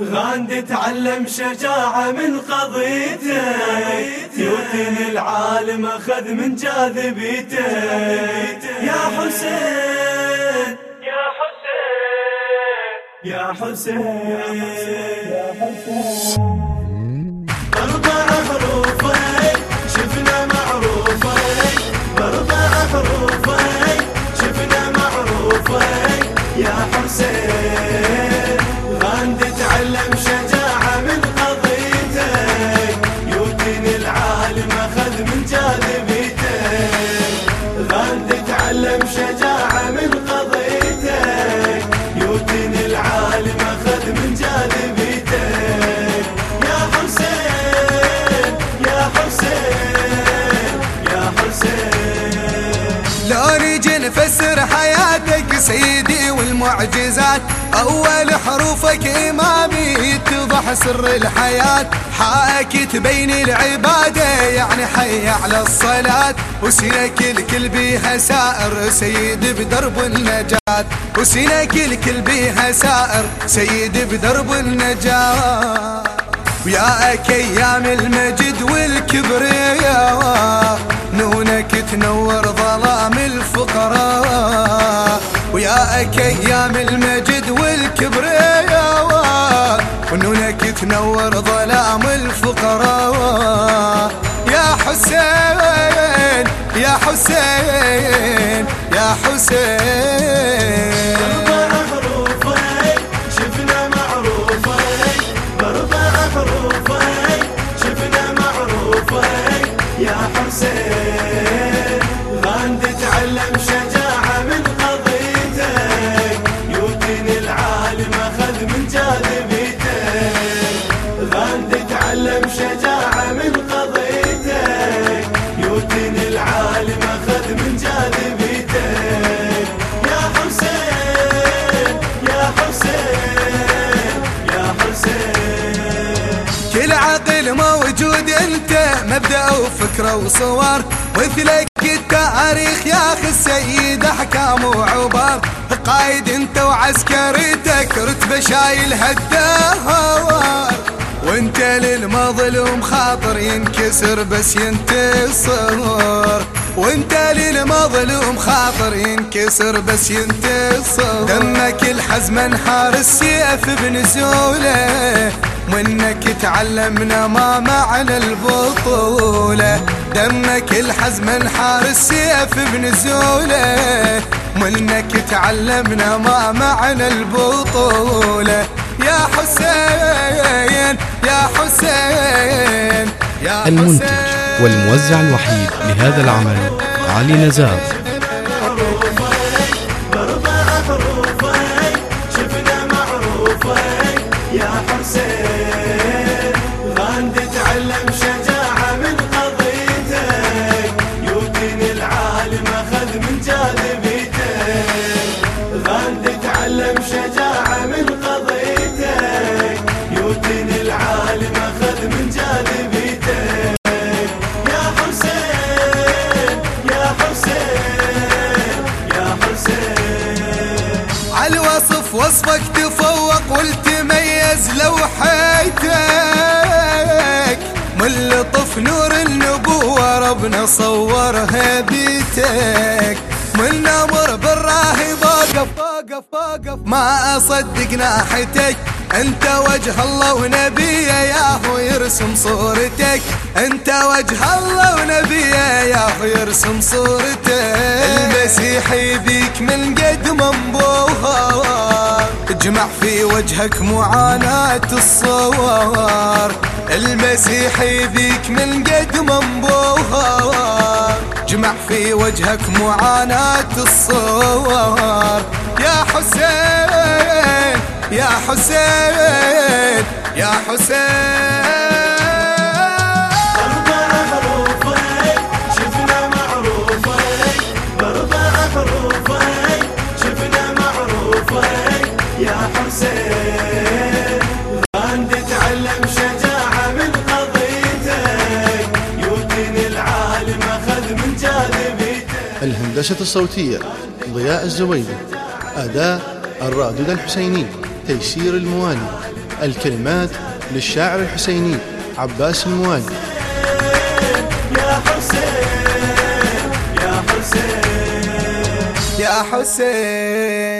غاندي تعلم شجاعة من قضيته. يوتن العالم أخذ من جاذبيته. يا حسين. يا حسين. يا حسين. يا حسين. تعلم شجاعة من قضيتك. يوتين العالم أخذ من جاذبيتك يا حسين يا حسين يا حسين. لو نجي نفسر حياتك سيدي والمعجزات. أول حروفك إمامي اتضح سر الحياة. حاكي تبين العبادة يعني حي على الصلاة. وسنك الكل بيها سائر سيد بدرب النجاة. وسنك الكل بيها سائر سيد بدرب النجاة. وياك أيام المجد والكبرياء نونك تنور ظلام الفقراء. وياك أيام المجد تنور ظلام الفقراء. يا حسين يا حسين يا حسين. عقل موجود انت مبدأ وفكرة وصور. مثلك التاريخ يا أخي السيد أحكام وعبار قايد انت وعسكريتك رتبة شايلها الدهوار وانت للمظلوم خاطر ينكسر بس ينتصر. وانت للمظلوم خاطر ينكسر بس ينتصر. دمك الحزم انحار السيف بنزوله منك تعلمنا ما معنى البطولة. دمك الحزم انحار السيف بنزوله منك تعلمنا ما معنى البطولة. يا حسين يا حسين يا حسين. المنتج والموزع الوحيد لهذا العمل علي نزار. حروفك بأربع حروفك شفنا معروفك يا حسين غاندي تعلم شجاعة من قضيتك يوتين العالم أخذ من جاذبيتك غاندي تعلم شجاعة من وصفك تفوق والتميز لوحيتك من لطف نور النبوة ربنا صورها بيتك من نمر بالراهي واقف واقف واقف ما أصدق ناحيتك أنت وجه الله ونبيه ياهو يرسم صورتك أنت وجه الله ونبيه ياهو يرسم صورتك المسيح يبيك من قد منبوهر اجمع في وجهك معاناة الصور. المسيح يبيك من قد منبوهر جمع في وجهك معاناة الصور. يا حسين يا حسين يا حسين. الهندسة الصوتية ضياء الزويدي أداء الرادود الحسيني تيسير الموالي الكلمات للشاعر الحسيني عباس الموالي يا حسين يا حسين يا حسين.